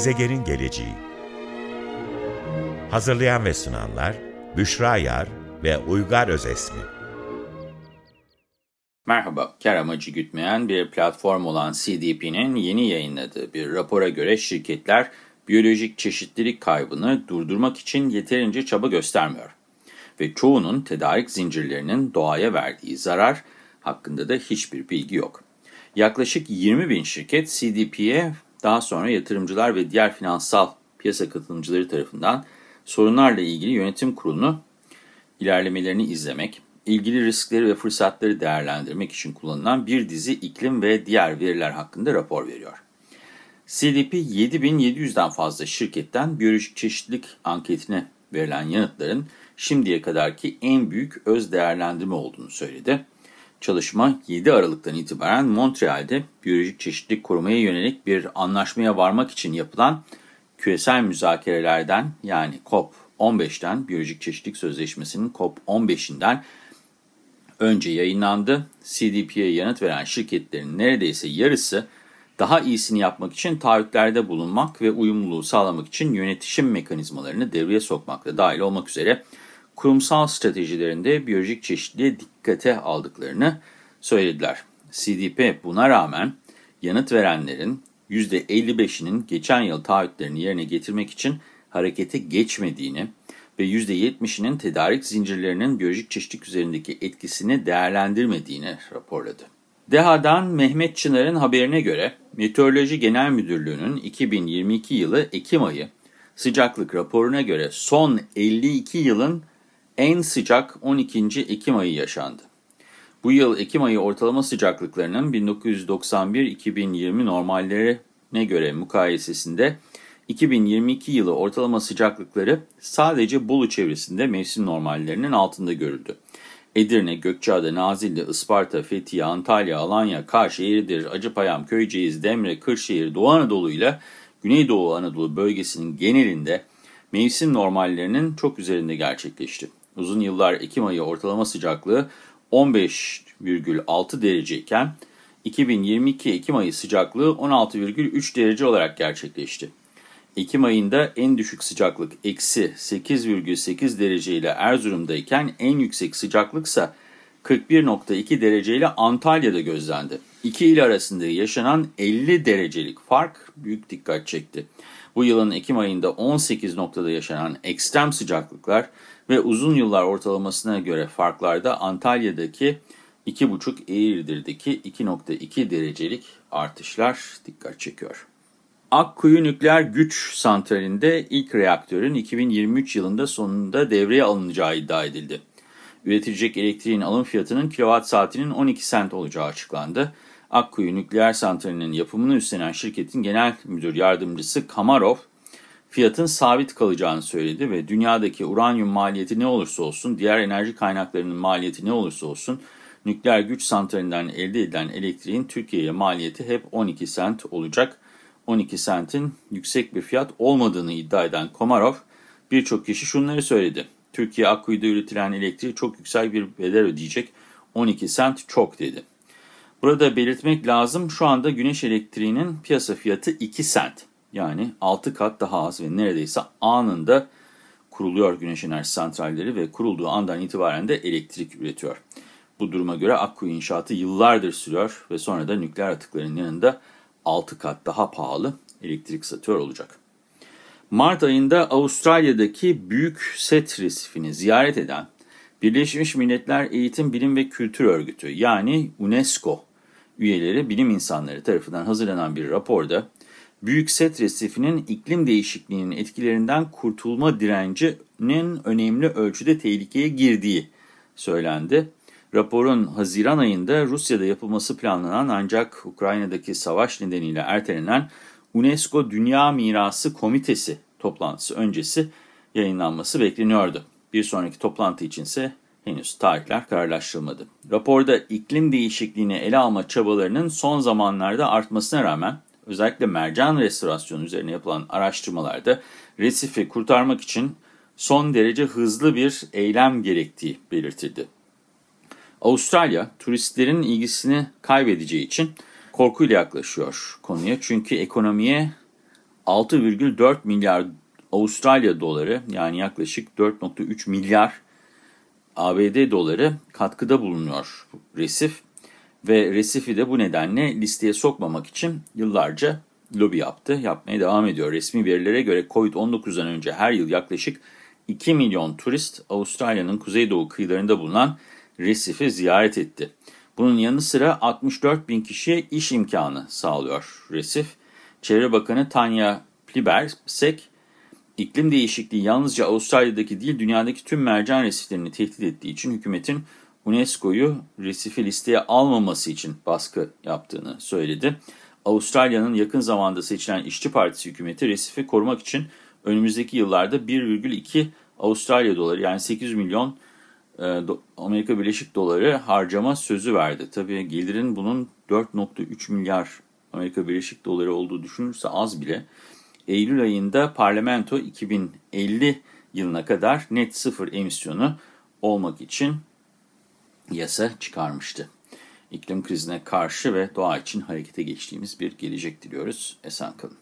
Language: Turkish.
Gezegenin geleceği Hazırlayan ve sunanlar Büşra Yar ve Uygar Özesmi Merhaba, kar amacı gütmeyen bir platform olan CDP'nin yeni yayınladığı bir rapora göre şirketler biyolojik çeşitlilik kaybını durdurmak için yeterince çaba göstermiyor. Ve çoğunun tedarik zincirlerinin doğaya verdiği zarar hakkında da hiçbir bilgi yok. Yaklaşık 20 bin şirket CDP'ye daha sonra yatırımcılar ve diğer finansal piyasa katılımcıları tarafından sorunlarla ilgili yönetim kurulunu ilerlemelerini izlemek, ilgili riskleri ve fırsatları değerlendirmek için kullanılan bir dizi iklim ve diğer veriler hakkında rapor veriyor. CDP 7700'den fazla şirketten biyolojik çeşitlilik anketine verilen yanıtların şimdiye kadarki en büyük öz değerlendirme olduğunu söyledi. Çalışma 7 Aralık'tan itibaren Montreal'de biyolojik çeşitlilik korumaya yönelik bir anlaşmaya varmak için yapılan küresel müzakerelerden yani COP15'ten Biyolojik Çeşitlilik Sözleşmesi'nin COP15'inden önce yayınlandı. CDP'ye yanıt veren şirketlerin neredeyse yarısı daha iyisini yapmak için taahhütlerde bulunmak ve uyumluluğu sağlamak için yönetişim mekanizmalarını devreye sokmakla dahil olmak üzere kurumsal stratejilerinde biyolojik çeşitliliği dikkate aldıklarını söylediler. CDP buna rağmen yanıt verenlerin %55'inin geçen yıl taahhütlerini yerine getirmek için harekete geçmediğini ve %70'inin tedarik zincirlerinin biyolojik çeşitlilik üzerindeki etkisini değerlendirmediğini raporladı. DEHA'dan Mehmet Çınar'ın haberine göre Meteoroloji Genel Müdürlüğü'nün 2022 yılı Ekim ayı sıcaklık raporuna göre son 52 yılın en sıcak 12. Ekim ayı yaşandı. Bu yıl Ekim ayı ortalama sıcaklıklarının 1991-2020 normallerine göre mukayesesinde 2022 yılı ortalama sıcaklıkları sadece Bolu çevresinde mevsim normallerinin altında görüldü. Edirne, Gökçeada, Nazilli, Isparta, Fethiye, Antalya, Alanya, Kaş, Eğridir, Acıpayam, Köyceğiz, Demre, Kırşehir, Doğu Anadolu ile Güneydoğu Anadolu bölgesinin genelinde mevsim normallerinin çok üzerinde gerçekleşti. Uzun yıllar Ekim ayı ortalama sıcaklığı 15,6 dereceyken 2022 Ekim ayı sıcaklığı 16,3 derece olarak gerçekleşti. Ekim ayında en düşük sıcaklık eksi 8,8 derece ile Erzurum'dayken en yüksek sıcaklıksa 41,2 derece ile Antalya'da gözlendi. İki il arasında yaşanan 50 derecelik fark büyük dikkat çekti. Bu yılın Ekim ayında 18 noktada yaşanan ekstrem sıcaklıklar ve uzun yıllar ortalamasına göre farklarda Antalya'daki 2,5 Eğirdir'deki 2,2 derecelik artışlar dikkat çekiyor. Akkuyu Nükleer Güç Santrali'nde ilk reaktörün 2023 yılında sonunda devreye alınacağı iddia edildi. Üretilecek elektriğin alım fiyatının kilowatt saatinin 12 sent olacağı açıklandı. Akkuyu Nükleer Santrali'nin yapımını üstlenen şirketin genel müdür yardımcısı Kamarov, fiyatın sabit kalacağını söyledi ve dünyadaki uranyum maliyeti ne olursa olsun, diğer enerji kaynaklarının maliyeti ne olursa olsun, nükleer güç santralinden elde edilen elektriğin Türkiye'ye maliyeti hep 12 sent olacak. 12 sentin yüksek bir fiyat olmadığını iddia eden Komarov, birçok kişi şunları söyledi. Türkiye Akkuyu'da üretilen elektriği çok yüksek bir bedel ödeyecek, 12 sent çok dedi. Burada belirtmek lazım şu anda güneş elektriğinin piyasa fiyatı 2 sent. Yani 6 kat daha az ve neredeyse anında kuruluyor güneş enerji santralleri ve kurulduğu andan itibaren de elektrik üretiyor. Bu duruma göre Akkuyu inşaatı yıllardır sürüyor ve sonra da nükleer atıkların yanında 6 kat daha pahalı elektrik satıyor olacak. Mart ayında Avustralya'daki Büyük Set Resifini ziyaret eden Birleşmiş Milletler Eğitim, Bilim ve Kültür Örgütü yani UNESCO üyeleri bilim insanları tarafından hazırlanan bir raporda Büyük Set Resifinin iklim değişikliğinin etkilerinden kurtulma direncinin önemli ölçüde tehlikeye girdiği söylendi. Raporun Haziran ayında Rusya'da yapılması planlanan ancak Ukrayna'daki savaş nedeniyle ertelenen UNESCO Dünya Mirası Komitesi toplantısı öncesi yayınlanması bekleniyordu. Bir sonraki toplantı içinse henüz tarihler kararlaştırılmadı. Raporda iklim değişikliğini ele alma çabalarının son zamanlarda artmasına rağmen özellikle mercan restorasyonu üzerine yapılan araştırmalarda resifi kurtarmak için son derece hızlı bir eylem gerektiği belirtildi. Avustralya turistlerin ilgisini kaybedeceği için korkuyla yaklaşıyor konuya. Çünkü ekonomiye 6,4 milyar Avustralya doları yani yaklaşık 4,3 milyar ABD doları katkıda bulunuyor Resif. Ve Resif'i de bu nedenle listeye sokmamak için yıllarca lobi yaptı, yapmaya devam ediyor. Resmi verilere göre COVID-19'dan önce her yıl yaklaşık 2 milyon turist Avustralya'nın kuzeydoğu kıyılarında bulunan Resif'i ziyaret etti. Bunun yanı sıra 64 bin kişiye iş imkanı sağlıyor Resif. Çevre Bakanı Tanya Plibersek, iklim değişikliği yalnızca Avustralya'daki değil dünyadaki tüm mercan resiflerini tehdit ettiği için hükümetin UNESCO'yu resifi listeye almaması için baskı yaptığını söyledi. Avustralya'nın yakın zamanda seçilen İşçi Partisi hükümeti resifi korumak için önümüzdeki yıllarda 1,2 Avustralya doları yani 8 milyon e, Amerika Birleşik Doları harcama sözü verdi. Tabii gelirin bunun 4,3 milyar Amerika Birleşik Doları olduğu düşünülürse az bile. Eylül ayında parlamento 2050 yılına kadar net sıfır emisyonu olmak için yasa çıkarmıştı. İklim krizine karşı ve doğa için harekete geçtiğimiz bir gelecek diliyoruz. Esen kalın.